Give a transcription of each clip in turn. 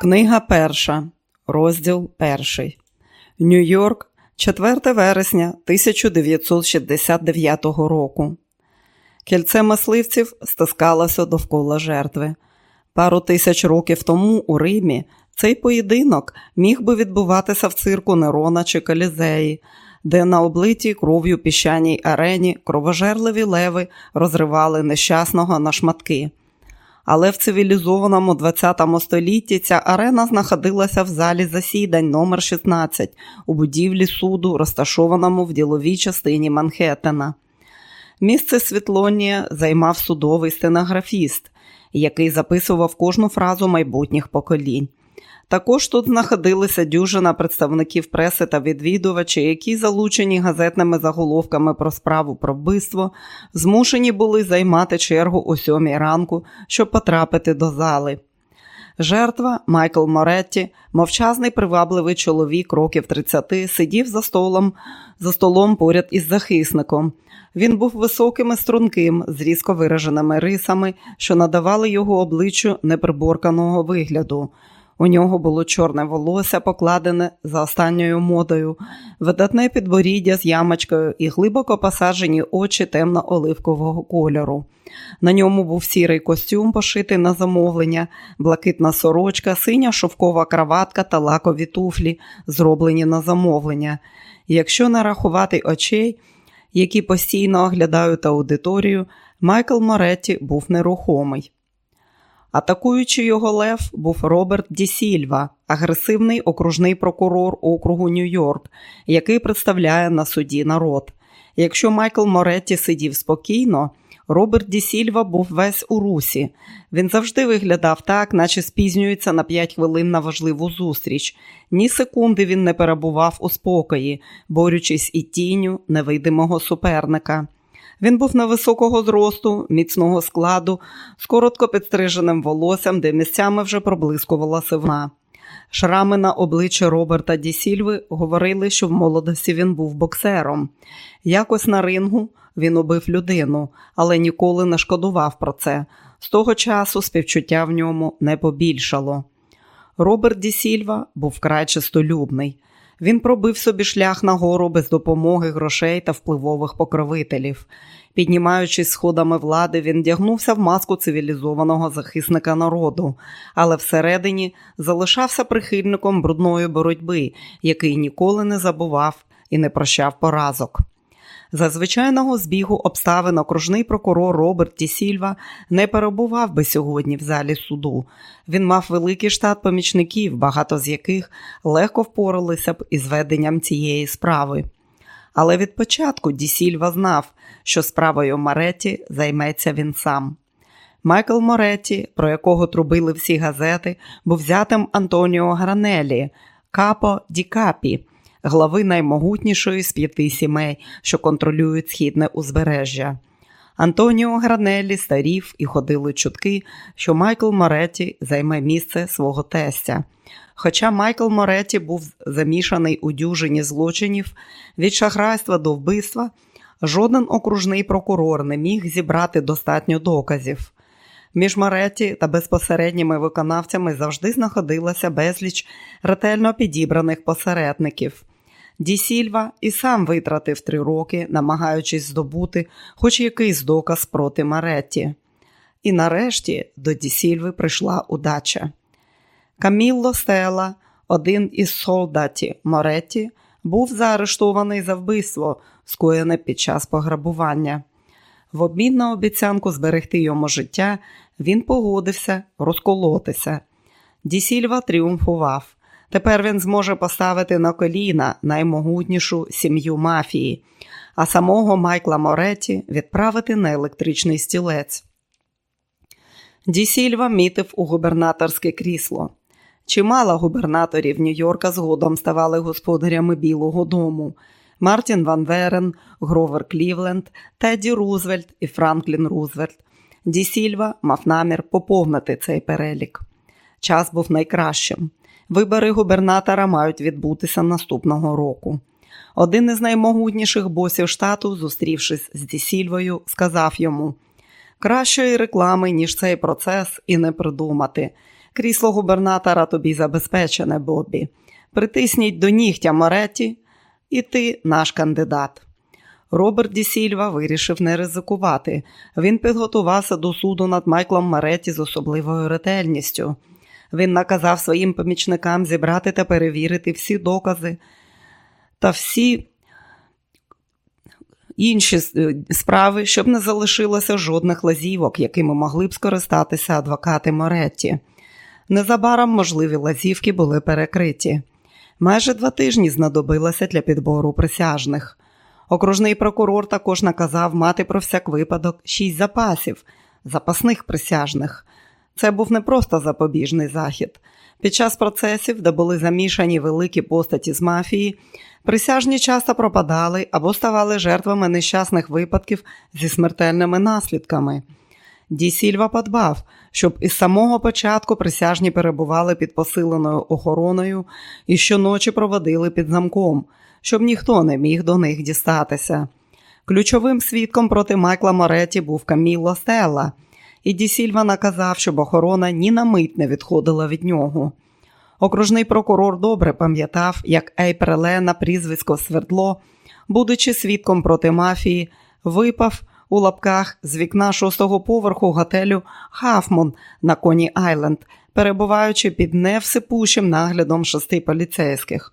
Книга перша, розділ перший. Нью-Йорк, 4 вересня 1969 року. Кільце мисливців стискалося довкола жертви. Пару тисяч років тому у Римі цей поєдинок міг би відбуватися в цирку Нерона чи Калізеї, де на облитій кров'ю піщаній арені кровожерливі леви розривали нещасного на шматки. Але в цивілізованому 20 столітті ця арена знаходилася в залі засідань номер 16 у будівлі суду, розташованому в діловій частині Манхеттена. Місце світлоні займав судовий стенографіст, який записував кожну фразу майбутніх поколінь. Також тут знаходилися дюжина представників преси та відвідувачі, які, залучені газетними заголовками про справу про вбивство, змушені були займати чергу о сьомій ранку, щоб потрапити до зали. Жертва Майкл Моретті, мовчазний привабливий чоловік років 30, сидів за столом за столом поряд із захисником. Він був високим і струнким, з різко вираженими рисами, що надавали його обличчю неприборканого вигляду. У нього було чорне волосся, покладене за останньою модою, видатне підборіддя з ямочкою і глибоко посаджені очі темно-оливкового кольору. На ньому був сірий костюм, пошитий на замовлення, блакитна сорочка, синя шовкова краватка та лакові туфлі, зроблені на замовлення. якщо не рахувати очей, які постійно оглядають аудиторію, Майкл Моретті був нерухомий. Атакуючи його лев, був Роберт Ді Сільва, агресивний окружний прокурор округу Нью-Йорк, який представляє на суді народ. Якщо Майкл Моретті сидів спокійно, Роберт Ді Сільва був весь у русі. Він завжди виглядав так, наче спізнюється на 5 хвилин на важливу зустріч. Ні секунди він не перебував у спокої, борючись і тінню невидимого суперника. Він був невисокого зросту, міцного складу, з коротко підстриженим волоссям, де місцями вже проблискувала сивна. Шрами на обличчі Роберта Ді Сільви говорили, що в молодості він був боксером. Якось на рингу він убив людину, але ніколи не шкодував про це. З того часу співчуття в ньому не побільшало. Роберт Ді Сільва був вкрай чистолюбний. Він пробив собі шлях на гору без допомоги грошей та впливових покровителів. Піднімаючись сходами влади, він вдягнувся в маску цивілізованого захисника народу, але всередині залишався прихильником брудної боротьби, який ніколи не забував і не прощав поразок. За звичайного збігу обставин окружний прокурор Роберт Ті Сільва не перебував би сьогодні в залі суду. Він мав великий штат помічників, багато з яких легко впоралися б із веденням цієї справи. Але від початку Ді Сільва знав, що справою Мареті займеться він сам. Майкл Моретті, про якого трубили всі газети, був зятем Антоніо Гранелі, Capo di Capi, глави наймогутнішої з п'яти сімей, що контролюють східне узбережжя. Антоніо Гранеллі старів і ходили чутки, що Майкл Моретті займе місце свого тестя. Хоча Майкл Моретті був замішаний у дюжині злочинів від шахрайства до вбивства, жоден окружний прокурор не міг зібрати достатньо доказів. Між Моретті та безпосередніми виконавцями завжди знаходилося безліч ретельно підібраних посередників. Ді Сільва і сам витратив три роки, намагаючись здобути хоч якийсь доказ проти Моретті. І нарешті до Ді Сільви прийшла удача. Камілло Стелла, один із солдатів Моретті, був заарештований за вбивство, скоєне під час пограбування. В обмін на обіцянку зберегти йому життя, він погодився розколотися. Дісільва тріумфував. Тепер він зможе поставити на коліна наймогутнішу сім'ю мафії, а самого Майкла Моретті відправити на електричний стілець. Дісільва мітив у губернаторське крісло. Чимало губернаторів Нью-Йорка згодом ставали господарями Білого дому. Мартін Ван Бюрен, Гровер Клівленд, Тедді Рузвельт і Франклін Рузвельт. Ді Сільва мав намір поповнити цей перелік. Час був найкращим. Вибори губернатора мають відбутися наступного року. Один із наймогутніших босів штату, зустрівшись з Ді Сільвою, сказав йому: кращої реклами, ніж цей процес, і не придумати. Крісло губернатора тобі забезпечене, Бобі. Притисніть до нігтя Моретті, і ти наш кандидат. Роберт Ді Сільва вирішив не ризикувати. Він підготувався до суду над Майклом Моретті з особливою ретельністю. Він наказав своїм помічникам зібрати та перевірити всі докази та всі інші е, справи, щоб не залишилося жодних лазівок, якими могли б скористатися адвокати Моретті. Незабаром можливі лазівки були перекриті. Майже два тижні знадобилося для підбору присяжних. Окружний прокурор також наказав мати про всяк випадок шість запасів, запасних присяжних. Це був не просто запобіжний захід. Під час процесів, де були замішані великі постаті з мафії, присяжні часто пропадали або ставали жертвами нещасних випадків зі смертельними наслідками. Ді Сільва подбав, щоб із самого початку присяжні перебували під посиленою охороною і щоночі проводили під замком, щоб ніхто не міг до них дістатися. Ключовим свідком проти Майкла Моретті був Каміло Стелла, і Ді Сільва наказав, щоб охорона ні на мить не відходила від нього. Окружний прокурор добре пам'ятав, як Ейпреле на прізвисько Свердло, будучи свідком проти мафії, випав у лапках з вікна шостого поверху готелю Хафмон на Коні Айленд, перебуваючи під невсипущим наглядом шести поліцейських.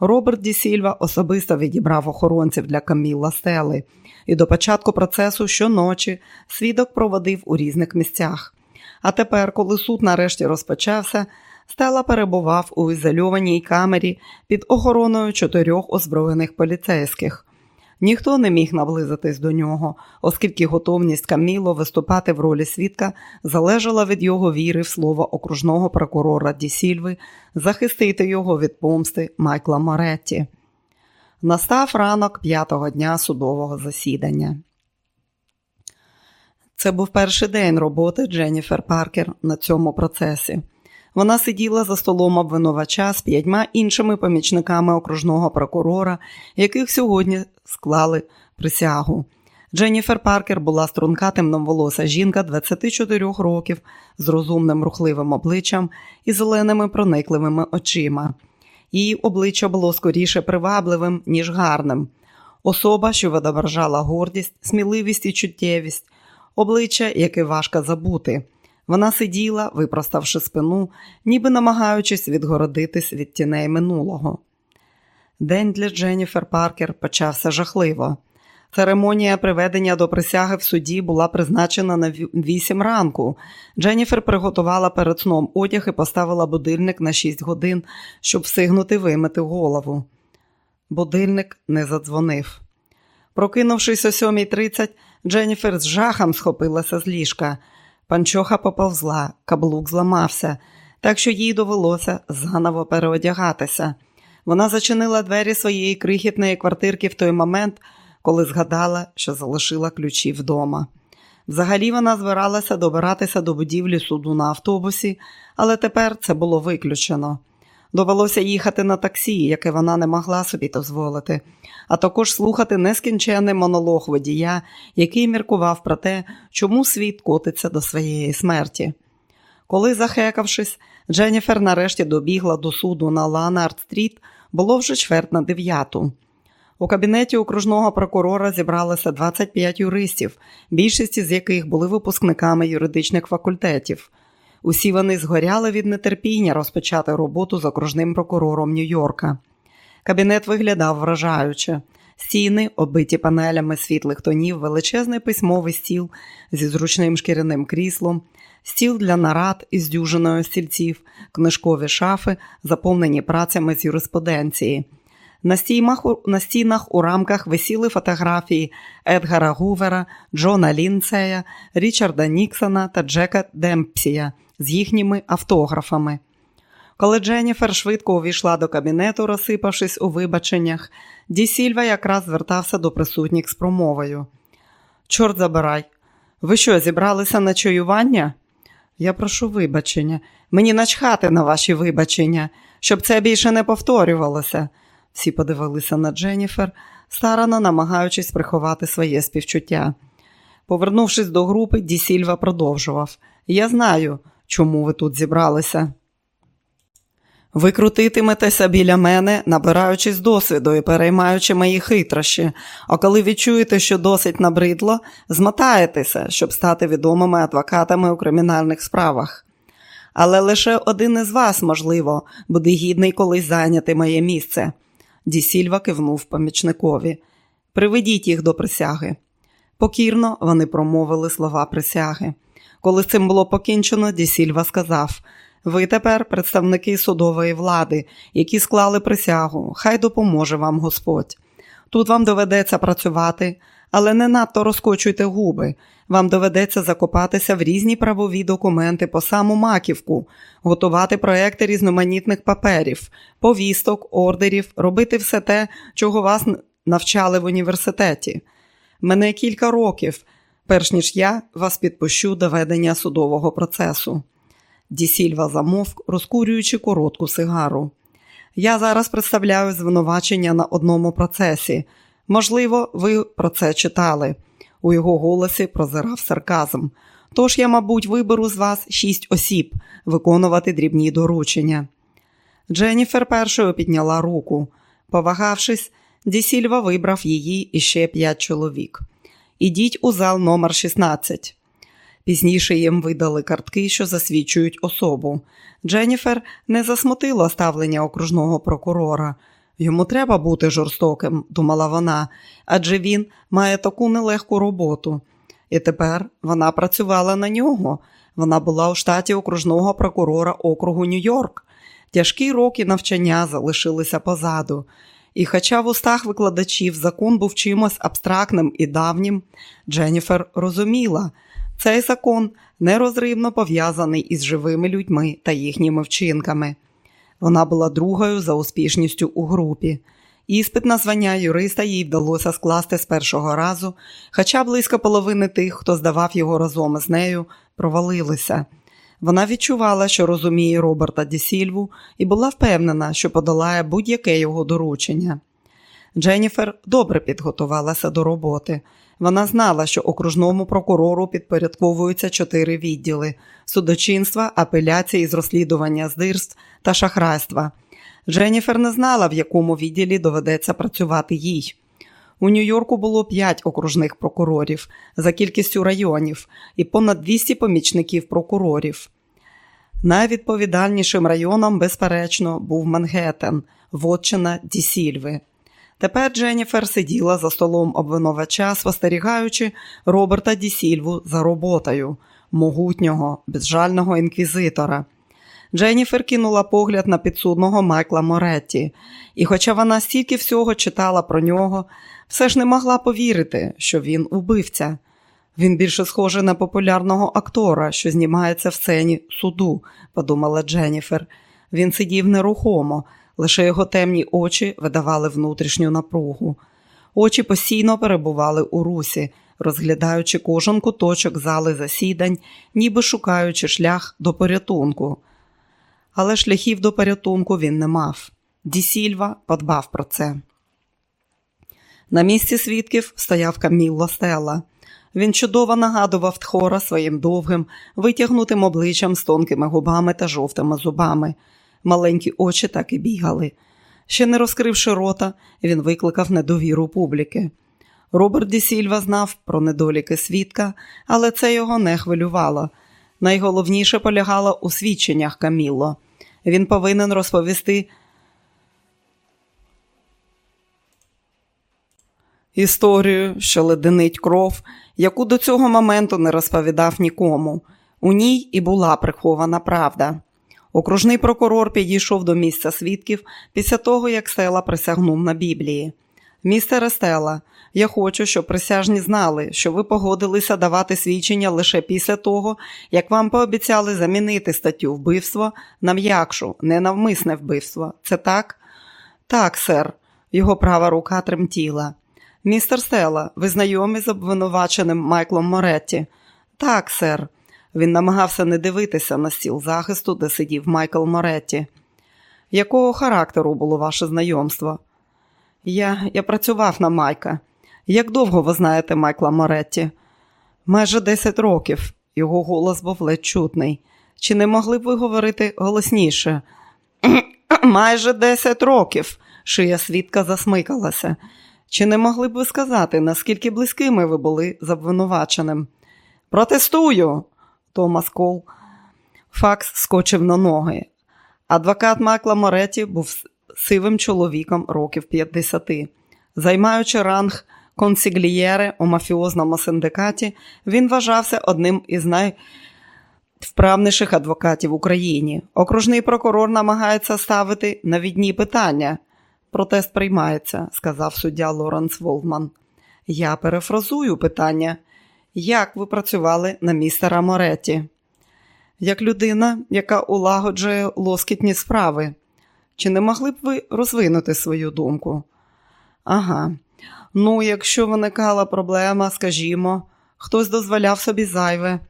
Роберт Ді Сільва особисто відібрав охоронців для Камілла Стели, і до початку процесу щоночі свідок проводив у різних місцях. А тепер, коли суд нарешті розпочався, Стела перебував у ізольованій камері під охороною чотирьох озброєних поліцейських. Ніхто не міг наблизитись до нього, оскільки готовність Каміло виступати в ролі свідка залежала від його віри в слово окружного прокурора Ді Сільви захистити його від помсти Майкла Моретті. Настав ранок п'ятого дня судового засідання. Це був перший день роботи Дженніфер Паркер на цьому процесі. Вона сиділа за столом обвинувача з п'ятьма іншими помічниками окружного прокурора, яких сьогодні склали присягу. Дженніфер Паркер була струнка темноволоса жінка 24 років з розумним рухливим обличчям і зеленими проникливими очима. Її обличчя було скоріше привабливим, ніж гарним. Особа, що відображала гордість, сміливість і чуттєвість, обличчя, яке важко забути. Вона сиділа, випроставши спину, ніби намагаючись відгородитись від тіней минулого. День для Дженніфер Паркер почався жахливо. Церемонія приведення до присяги в суді була призначена на вісім ранку. Дженніфер приготувала перед сном одяг і поставила будильник на 6 годин, щоб встигнути вимити голову. Будильник не задзвонив. Прокинувшись о 7.30, Дженніфер з жахом схопилася з ліжка. Панчоха поповзла, каблук зламався, так що їй довелося заново переодягатися. Вона зачинила двері своєї крихітної квартирки в той момент, коли згадала, що залишила ключі вдома. Взагалі вона збиралася добиратися до будівлі суду на автобусі, але тепер це було виключено. Довелося їхати на таксі, яке вона не могла собі дозволити, а також слухати нескінченний монолог водія, який міркував про те, чому світ котиться до своєї смерті. Коли, захекавшись, Дженніфер нарешті добігла до суду на Леонард-стріт, було вже чверть на дев'яту. У кабінеті окружного прокурора зібралося 25 юристів, більшість з яких були випускниками юридичних факультетів. Усі вони згоряли від нетерпіння розпочати роботу з окружним прокурором Нью-Йорка. Кабінет виглядав вражаюче. Стіни, оббиті панелями світлих тонів, величезний письмовий стіл зі зручним шкіряним кріслом, стіл для нарад із дюжиною стільців, книжкові шафи, заповнені працями з юриспруденції. На стінах, на стінах у рамках висіли фотографії Едгара Гувера, Джона Лінцея, Річарда Ніксона та Джека Демпсія з їхніми автографами. Коли Дженніфер швидко увійшла до кабінету, розсипавшись у вибаченнях, Ді Сільва якраз звертався до присутніх з промовою. Чорт забирай, ви що, зібралися на чаювання? Я прошу вибачення. Мені начхати на ваші вибачення, щоб це більше не повторювалося. Всі подивилися на Дженніфер, старано намагаючись приховати своє співчуття. Повернувшись до групи, Ді Сільва продовжував: Я знаю, чому ви тут зібралися. Ви крутитиметеся біля мене, набираючись досвіду і переймаючи мої хитрощі, а коли відчуєте, що досить набридло, змотаєтеся, щоб стати відомими адвокатами у кримінальних справах. Але лише один із вас, можливо, буде гідний колись зайняти моє місце. Дісільва кивнув помічникові. Приведіть їх до присяги. Покірно вони промовили слова присяги. Коли цим було покінчено, Дісільва сказав ви тепер представники судової влади, які склали присягу. Хай допоможе вам Господь. Тут вам доведеться працювати, але не надто розкочуйте губи. Вам доведеться закопатися в різні правові документи по саму маківку, готувати проекти різноманітних паперів, повісток, ордерів, робити все те, чого вас навчали в університеті. Мене кілька років, перш ніж я вас підпущу до ведення судового процесу. Дісільва замовк, розкурюючи коротку сигару. Я зараз представляю звинувачення на одному процесі. Можливо, ви про це читали. У його голосі прозирав сарказм. Тож я, мабуть, виберу з вас шість осіб виконувати дрібні доручення. Дженніфер першою підняла руку. Повагавшись, Дісільва вибрав її і ще п'ять чоловік. Ідіть у зал номер 16. Пізніше їм видали картки, що засвідчують особу. Дженніфер не засмутила ставлення окружного прокурора. Йому треба бути жорстоким, думала вона, адже він має таку нелегку роботу. І тепер вона працювала на нього. Вона була у штаті окружного прокурора округу Нью-Йорк. Тяжкі роки навчання залишилися позаду. І, хоча в устах викладачів закон був чимось абстрактним і давнім, Дженніфер розуміла, цей закон нерозривно пов'язаний із живими людьми та їхніми вчинками. Вона була другою за успішністю у групі. Іспит на звання юриста їй вдалося скласти з першого разу, хоча близько половини тих, хто здавав його разом із нею, провалилися. Вона відчувала, що розуміє Роберта Дісільву, і була впевнена, що подолає будь-яке його доручення. Дженніфер добре підготувалася до роботи. Вона знала, що окружному прокурору підпорядковуються чотири відділи: судочинства, апеляції з розслідування здирств та шахрайства. Дженніфер не знала, в якому відділі доведеться працювати їй. У Нью-Йорку було п'ять окружних прокурорів за кількістю районів і понад 200 помічників прокурорів. Найвідповідальнішим районом, безперечно, був Мангеттен, Вотчина Дісільви. Тепер Дженніфер сиділа за столом обвинувача, спостерігаючи Роберта Дісільву за роботою, могутнього, безжального інквізитора. Дженніфер кинула погляд на підсудного Майкла Моретті, і, хоча вона стільки всього читала про нього, все ж не могла повірити, що він убивця. Він більше схожий на популярного актора, що знімається в сцені суду, подумала Дженніфер. Він сидів нерухомо, лише його темні очі видавали внутрішню напругу. Очі постійно перебували у русі, розглядаючи кожен куточок зали засідань, ніби шукаючи шлях до порятунку. Але шляхів до порятунку він не мав. Дісільва подбав про це. На місці свідків стояв Камілло Стелла. Він чудово нагадував тхора своїм довгим, витягнутим обличчям з тонкими губами та жовтими зубами. Маленькі очі так і бігали. Ще не розкривши рота, він викликав недовіру публіки. Роберт Ді Сільва знав про недоліки свідка, але це його не хвилювало. Найголовніше полягало у свідченнях Камілло. Він повинен розповісти історію, що леденить кров, яку до цього моменту не розповідав нікому. У ній і була прихована правда. Окружний прокурор підійшов до місця свідків після того, як Стела присягнув на Біблії. Містере Стела, я хочу, щоб присяжні знали, що ви погодилися давати свідчення лише після того, як вам пообіцяли замінити статтю вбивство на м'якшу, ненавмисне вбивство. Це так? Так, сер. Його права рука тремтіла. Містер Стелла, ви знайомі з обвинуваченим Майклом Моретті? Так, сер. Він намагався не дивитися на стіл захисту, де сидів Майкл Моретті. Якого характеру було ваше знайомство? Я я працював на Майка. Як довго ви знаєте Майкла Моретті? Майже 10 років. Його голос був ледь чутний. Чи не могли б ви говорити голосніше? Майже 10 років, шия свідка засмикалася. Чи не могли б ви сказати, наскільки близькими ви були з обвинуваченим? Протестую, Томас Колфакс скочив на ноги. Адвокат Майкла Моретті був сивим чоловіком років 50. Займаючи ранг консіглієри у мафіозному синдикаті, він вважався одним із найвправніших адвокатів Україні. Окружний прокурор намагається ставити навідні питання. Протест приймається, сказав суддя Лоренс Волман. Я перефразую питання. Як ви працювали на містера Мореті? Як людина, яка улагоджує лоскітні справи. Чи не могли б ви розвинути свою думку? Ага. Ну, якщо виникала проблема, скажімо, хтось дозволяв собі зайве.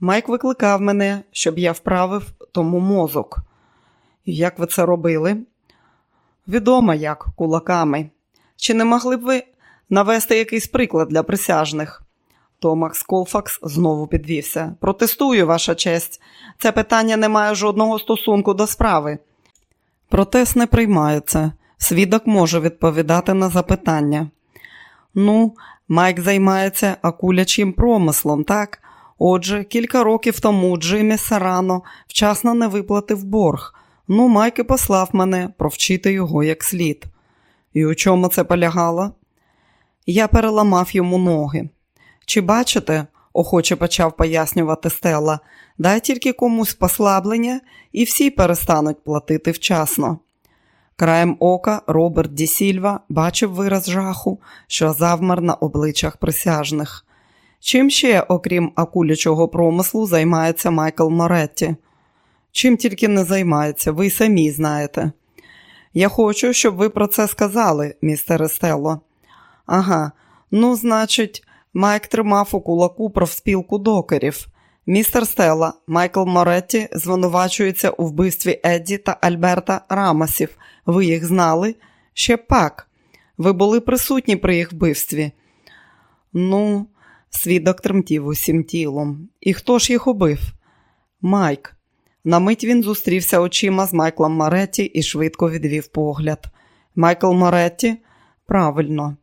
Майк викликав мене, щоб я вправив тому мозок. Як ви це робили? Відомо як, кулаками. Чи не могли б ви навести якийсь приклад для присяжних? Томакс Колфакс знову підвівся. Протестую, ваша честь. Це питання не має жодного стосунку до справи. Протест не приймається. Свідок може відповідати на запитання. Ну, Майк займається акулячим промислом, так? Отже, кілька років тому Джиммі Сарано вчасно не виплатив борг. Ну, Майк і послав мене провчити його як слід. І у чому це полягало? Я переламав йому ноги. Чи бачите, охоче почав пояснювати Стелла, дай тільки комусь послаблення, і всі перестануть платити вчасно. Краєм ока Роберт Ді Сільва бачив вираз жаху, що завмер на обличчях присяжних. Чим ще, окрім акулячого промислу, займається Майкл Моретті? Чим тільки не займається, ви самі знаєте. Я хочу, щоб ви про це сказали, містер Стелло. Ага, ну, значить, Майк тримав у кулаку профспілку докерів. Містер Стелла, Майкл Моретті звинувачується у вбивстві Едді та Альберта Рамасів. Ви їх знали? Ще б пак. Ви були присутні при їх вбивстві. Ну, свідок тремтів усім тілом. І хто ж їх убив? Майк. На мить він зустрівся очима з Майклом Моретті і швидко відвів погляд. Майкл Моретті? Правильно.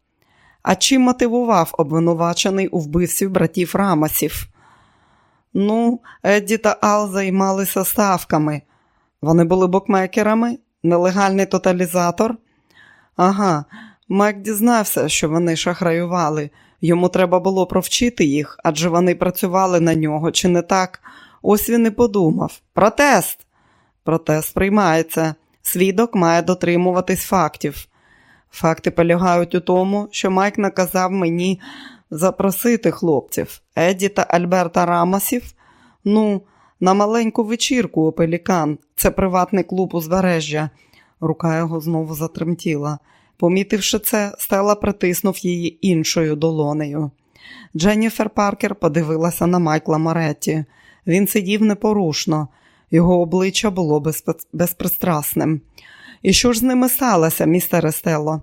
А чим мотивував обвинувачений у вбивстві братів Рамасів? Ну, Едді та Ал займалися ставками. Вони були букмекерами, нелегальний тоталізатор. Ага, Майк дізнався, що вони шахраювали. Йому треба було провчити їх, адже вони працювали на нього, чи не так? Ось він і подумав. Протест! Протест приймається. Свідок має дотримуватись фактів. Факти полягають у тому, що Майк наказав мені запросити хлопців Еді та Альберта Рамосів. Ну, на маленьку вечірку у Пелікан. Це приватний клуб узбережжя. Рука його знову затремтіла. Помітивши це, Стела притиснув її іншою долонею. Дженніфер Паркер подивилася на Майкла Моретті. Він сидів непорушно, його обличчя було безпристрасним. І що ж з ними сталося, містере Стелло?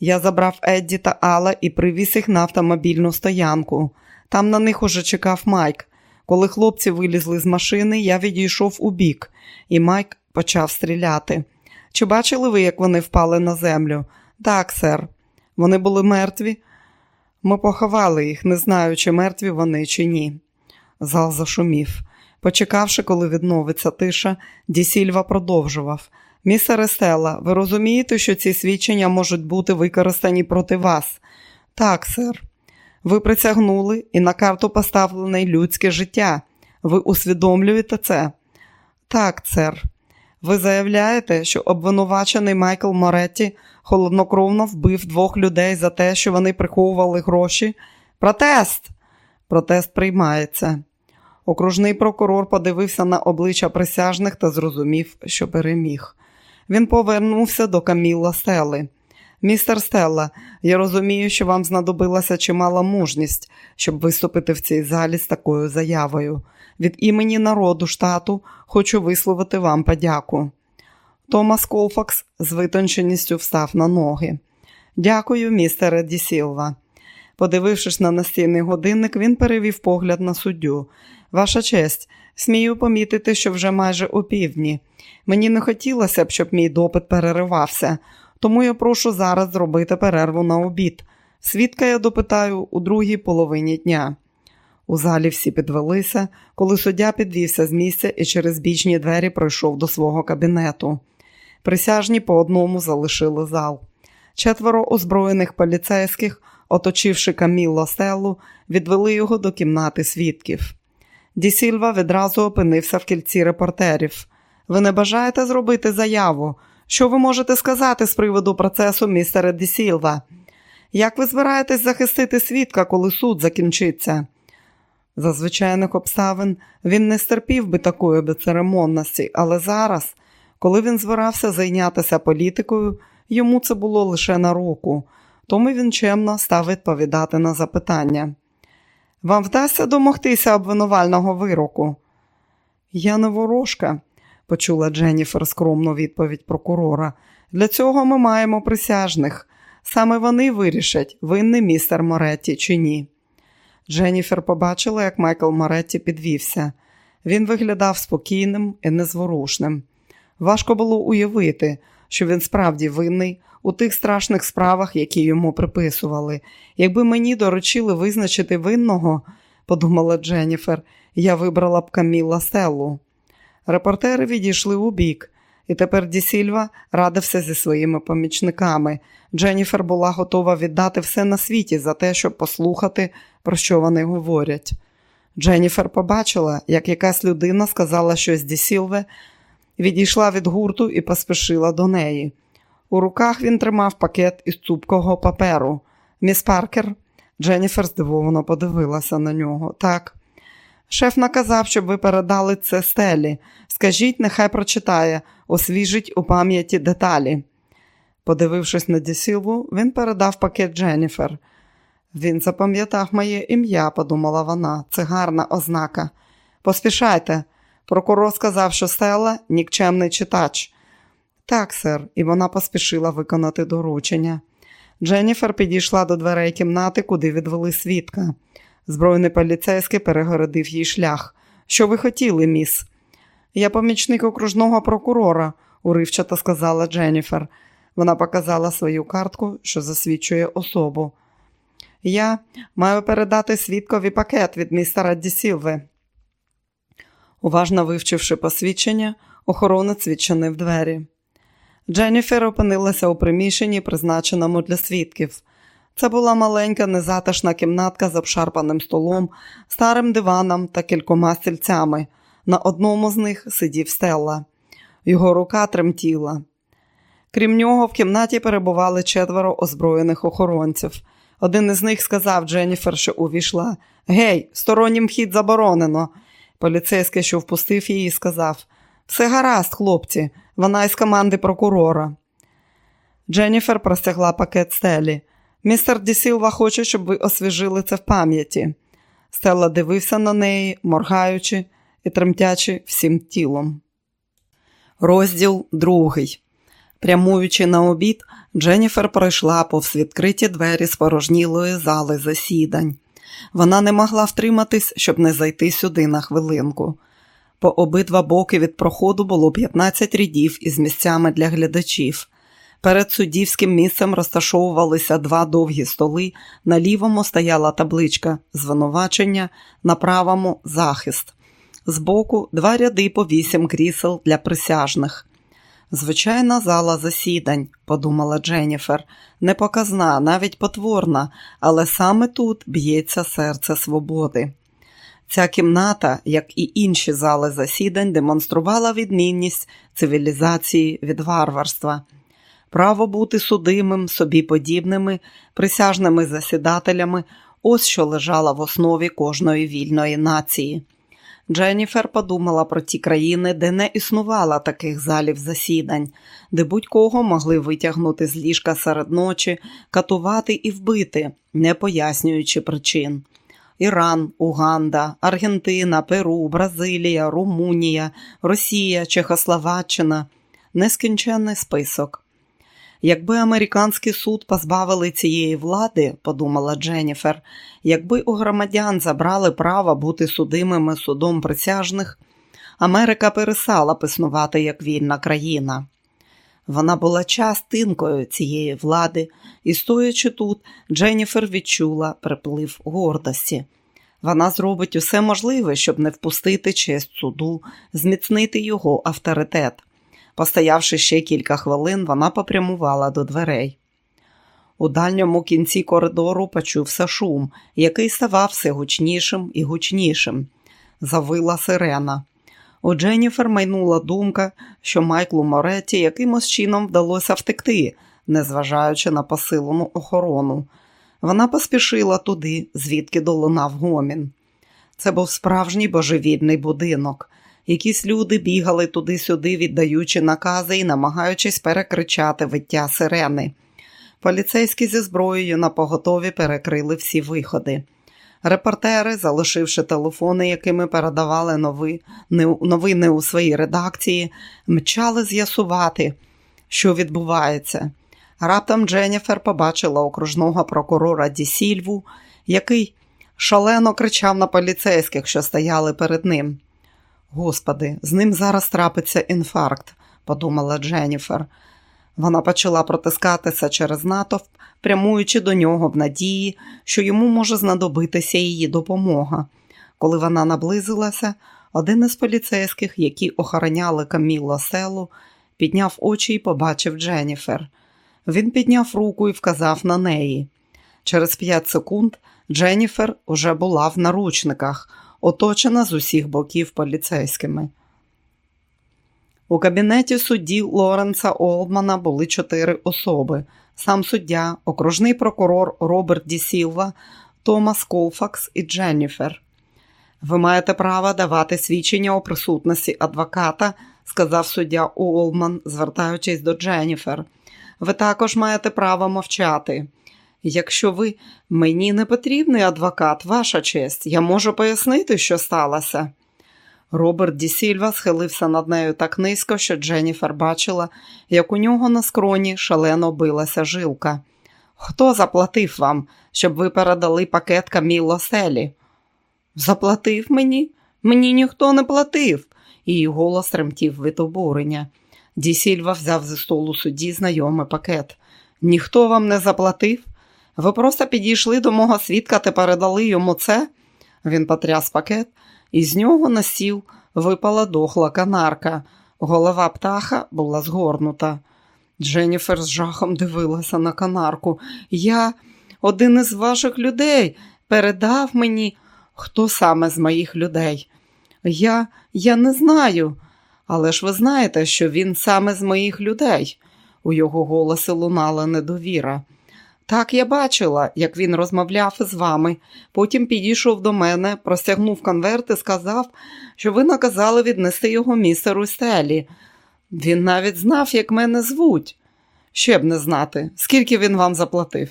Я забрав Едді та Алла і привіз їх на автомобільну стоянку. Там на них уже чекав Майк. Коли хлопці вилізли з машини, я відійшов у бік, і Майк почав стріляти. Чи бачили ви, як вони впали на землю? Так, сер. Вони були мертві. Ми поховали їх, не знаю, чи мертві вони, чи ні. Зал зашумів. Почекавши, коли відновиться тиша, Дісільва продовжував. Містер Естела, ви розумієте, що ці свідчення можуть бути використані проти вас? Так, сер. Ви присягнули і на карту поставлене людське життя. Ви усвідомлюєте це? Так, сер. Ви заявляєте, що обвинувачений Майкл Моретті холоднокровно вбив двох людей за те, що вони приховували гроші? Протест! Протест приймається. Окружний прокурор подивився на обличчя присяжних та зрозумів, що переміг. Він повернувся до Каміла Стели. Містер Стелла, я розумію, що вам знадобилася чимала мужність, щоб виступити в цій залі з такою заявою. Від імені народу штату хочу висловити вам подяку. Томас Колфакс з витонченістю встав на ноги. Дякую, містере Дісілва. Подивившись на настійний годинник, він перевів погляд на суддю. Ваша честь, Смію помітити, що вже майже опівдні. Мені не хотілося б, щоб мій допит переривався, тому я прошу зараз зробити перерву на обід. Свідка я допитаю у другій половині дня. У залі всі підвелися, коли суддя підвівся з місця і через бічні двері пройшов до свого кабінету. Присяжні по одному залишили зал. Четверо озброєних поліцейських, оточивши Каміло Стеллу, відвели його до кімнати свідків. Ді Сільва відразу опинився в кільці репортерів. Ви не бажаєте зробити заяву? Що ви можете сказати з приводу процесу містера Ді Сільва? Як ви збираєтесь захистити свідка, коли суд закінчиться? За звичайних обставин він не стерпів би такої безцеремонності, але зараз, коли він збирався зайнятися політикою, йому це було лише на руку, тому він чемно став відповідати на запитання. Вам вдасться домогтися обвинувального вироку? Я не ворожка, почула Дженніфер скромну відповідь прокурора. Для цього ми маємо присяжних. Саме вони вирішать, винний містер Моретті чи ні. Дженніфер побачила, як Майкл Моретті підвівся. Він виглядав спокійним і незворушним. Важко було уявити, що він справді винний у тих страшних справах, які йому приписували. Якби мені доручили визначити винного, подумала Дженніфер, я вибрала б Каміла Стеллу. Репортери відійшли у бік, і тепер Ді Сільва радився зі своїми помічниками. Дженніфер була готова віддати все на світі за те, щоб послухати, про що вони говорять. Дженніфер побачила, як якась людина сказала щось Ді Сілве, відійшла від гурту і поспішила до неї. У руках він тримав пакет із цупкого паперу. Міс Паркер, Дженніфер здивовано подивилася на нього. Так. Шеф наказав, щоб ви передали це стелі. Скажіть, нехай прочитає, освіжить у пам'яті деталі. Подивившись на Дісілву, він передав пакет Дженніфер. Він запам'ятав моє ім'я, подумала вона. Це гарна ознака. Поспішайте. Прокурор сказав, що Стелла – нікчемний читач. Так, сер, і вона поспішила виконати доручення. Дженніфер підійшла до дверей кімнати, куди відвели свідка. Збройний поліцейський перегородив їй шлях. Що ви хотіли, міс? Я помічник окружного прокурора, уривчато сказала Дженніфер. Вона показала свою картку, що засвідчує особу. Я маю передати свідкові пакет від містера Дісілви. Уважно вивчивши посвідчення, охоронець відчинив двері. Дженніфер опинилася у приміщенні, призначеному для свідків. Це була маленька незатишна кімнатка з обшарпаним столом, старим диваном та кількома стільцями. На одному з них сидів Стелла. Його рука тремтіла. Крім нього, в кімнаті перебували четверо озброєних охоронців. Один із них сказав Дженніфер, що увійшла. Гей, стороннім вхід заборонено. Поліцейський, що впустив її, сказав Все гаразд, хлопці, вона із команди прокурора. Дженніфер простягла пакет стелі. Містер Дісілва хоче, щоб ви освіжили це в пам'яті. Стелла дивився на неї, моргаючи і тремтячи всім тілом. Розділ другий. Прямуючи на обід, Дженніфер пройшла повз відкриті двері спорожнілої зали засідань. Вона не могла втриматись, щоб не зайти сюди на хвилинку. По обидва боки від проходу було 15 рядів із місцями для глядачів. Перед суддівським місцем розташовувалися два довгі столи, на лівому стояла табличка звинувачення, на правому захист. Збоку два ряди по вісім крісел для присяжних. Звичайна зала засідань, подумала Дженніфер, непоказна, навіть потворна, але саме тут б'ється серце свободи. Ця кімната, як і інші зали засідань, демонструвала відмінність цивілізації від варварства, право бути судимим, собі подібними, присяжними засідателями ось що лежало в основі кожної вільної нації. Дженніфер подумала про ті країни, де не існувало таких залів засідань, де будь-кого могли витягнути з ліжка серед ночі, катувати і вбити, не пояснюючи причин. Іран, Уганда, Аргентина, Перу, Бразилія, Румунія, Росія, Чехословаччина нескінченний список. Якби американський суд позбавили цієї влади, подумала Дженніфер, якби у громадян забрали право бути судимими судом присяжних, Америка перестала писнувати як вільна країна. Вона була частинкою цієї влади, і, стоячи тут, Дженніфер відчула приплив гордості. Вона зробить усе можливе, щоб не впустити честь суду, зміцнити його авторитет. Постоявши ще кілька хвилин, вона попрямувала до дверей. У дальньому кінці коридору почувся шум, який ставав все гучнішим і гучнішим. Завила сирена. У Дженніфер майнула думка, що Майклу Моретті якимось чином вдалося втекти, незважаючи на посилену охорону. Вона поспішила туди, звідки долунав гомін. Це був справжній божевільний будинок. Якісь люди бігали туди-сюди, віддаючи накази і намагаючись перекричати виття сирени. Поліцейські зі зброєю на поготові перекрили всі виходи. Репортери, залишивши телефони, якими передавали нови, новини у своїй редакції, мчали з'ясувати, що відбувається. Раптом Дженніфер побачила окружного прокурора Дісільву, який шалено кричав на поліцейських, що стояли перед ним. Господи, з ним зараз трапиться інфаркт, подумала Дженніфер. Вона почала протискатися через натовп, прямуючи до нього в надії, що йому може знадобитися її допомога. Коли вона наблизилася, один із поліцейських, які охороняли Камілла селу, підняв очі і побачив Дженніфер. Він підняв руку і вказав на неї. Через п'ять секунд Дженніфер уже була в наручниках, оточена з усіх боків поліцейськими. У кабінеті судді Лоренса Олдмана були чотири особи: сам суддя, окружний прокурор Роберт Ді Сілва, Томас Колфакс і Дженніфер. Ви маєте право давати свідчення у присутності адвоката, сказав суддя Олман, звертаючись до Дженніфер. Ви також маєте право мовчати. Якщо ви мені не потрібний адвокат, ваша честь, я можу пояснити, що сталося. Роберт Ді Сільва схилився над нею так низько, що Дженніфер бачила, як у нього на скроні шалено билася жилка. Хто заплатив вам, щоб ви передали пакет Каміло Селі? Заплатив мені? Мені ніхто не платив. Її голос тремтів від обурення. Ді взяв зі столу судді знайомий пакет. Ніхто вам не заплатив? Ви просто підійшли до мого свідка та передали йому це? Він потряс пакет, і з нього на сіл випала дохла канарка. Голова птаха була згорнута. Дженніфер з жахом дивилася на канарку. Я, один із ваших людей, передав мені, хто саме з моїх людей. Я, Я не знаю. Але ж ви знаєте, що він саме з моїх людей. У його голосі лунала недовіра. Так, я бачила, як він розмовляв із вами. Потім підійшов до мене, простягнув конверт і сказав, що ви наказали віднести його містеру Стелі. Він навіть знав, як мене звуть. Ще б не знати, скільки він вам заплатив.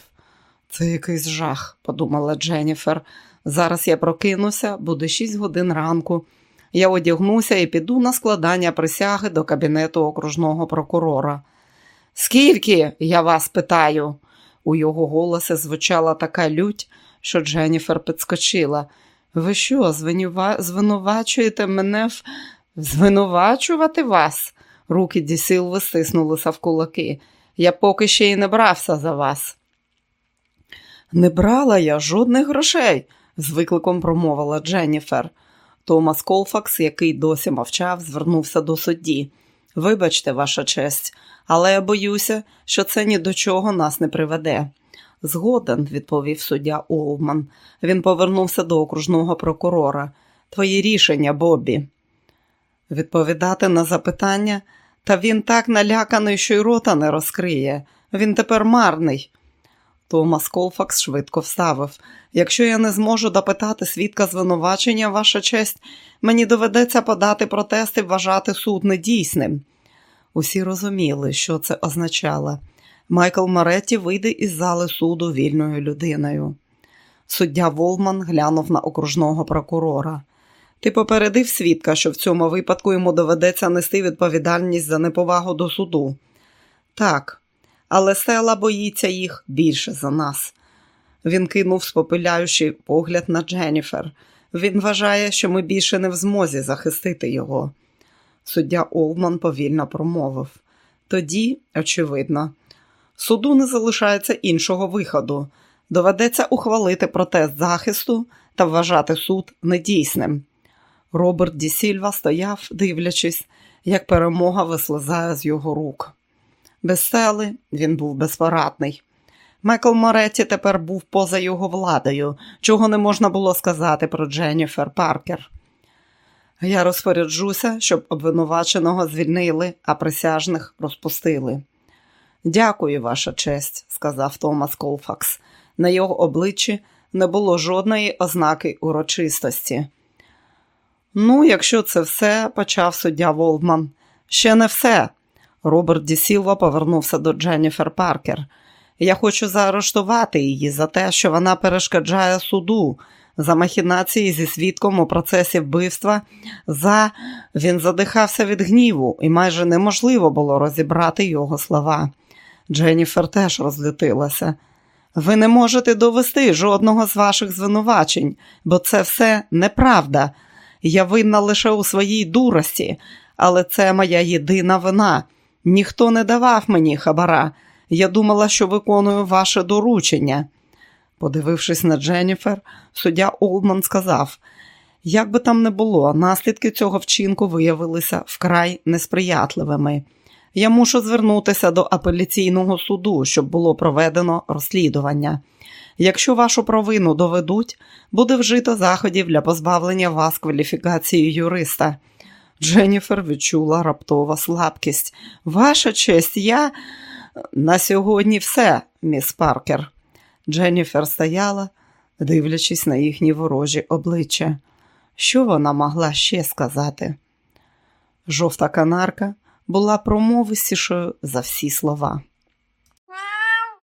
Це якийсь жах, подумала Дженніфер. Зараз я прокинуся, буде шість годин ранку. Я одягнуся і піду на складання присяги до кабінету окружного прокурора. Скільки, я вас питаю? У його голосі звучала така лють, що Дженніфер підскочила. Ви що, звинувачуєте мене в звинувачувати вас? Руки Дісілви стиснулися в кулаки. Я поки ще й не брався за вас. Не брала я жодних грошей, з викликом промовила Дженніфер. Томас Колфакс, який досі мовчав, звернувся до судді. Вибачте, ваша честь, але я боюся, що це ні до чого нас не приведе. Згоден, відповів суддя Олман. Він повернувся до окружного прокурора. Твої рішення, Бобі. Відповідати на запитання, та він так наляканий, що й рота не розкриє. Він тепер марний. Томас Колфакс швидко вставив. Якщо я не зможу допитати свідка звинувачення, ваша честь, мені доведеться подати протест і вважати суд недійсним. Усі розуміли, що це означало. Майкл Моретті вийде із зали суду вільною людиною. Суддя Волман глянув на окружного прокурора. Ти попередив свідка, що в цьому випадку йому доведеться нести відповідальність за неповагу до суду. Так, але села боїться їх більше за нас. Він кинув спопиляючий погляд на Дженніфер. Він вважає, що ми більше не в змозі захистити його. Суддя Олман повільно промовив. Тоді, очевидно, суду не залишається іншого виходу. Доведеться ухвалити протест захисту та вважати суд недійсним. Роберт Ді Сільва стояв, дивлячись, як перемога вислизає з його рук. Без сели він був безпорадний. Майкл Моретті тепер був поза його владою, чого не можна було сказати про Дженніфер Паркер. Я розпоряджуся, щоб обвинуваченого звільнили, а присяжних розпустили. Дякую, ваша честь, сказав Томас Колфакс. На його обличчі не було жодної ознаки урочистості. Ну, якщо це все, почав суддя Волдман. Ще не все. Роберт Ді Сілва повернувся до Дженніфер Паркер. Я хочу заарештувати її за те, що вона перешкоджає суду, за махінації зі свідком у процесі вбивства. За він задихався від гніву, і майже неможливо було розібрати його слова. Дженніфер теж розлютилася. Ви не можете довести жодного з ваших звинувачень, бо це все неправда. Я винна лише у своїй дурості, але це моя єдина вина. Ніхто не давав мені хабара. Я думала, що виконую ваше доручення. Подивившись на Дженніфер, суддя Олдман сказав: як би там не було, наслідки цього вчинку виявилися вкрай несприятливими. Я мушу звернутися до апеляційного суду, щоб було проведено розслідування. Якщо вашу провину доведуть, буде вжито заходів для позбавлення вас кваліфікації юриста. Дженніфер відчула раптова слабкість. Ваша честь, я на сьогодні все, міс Паркер. Дженніфер стояла, дивлячись на їхні ворожі обличчя. Що вона могла ще сказати? Жовта канарка була промовистішою за всі слова.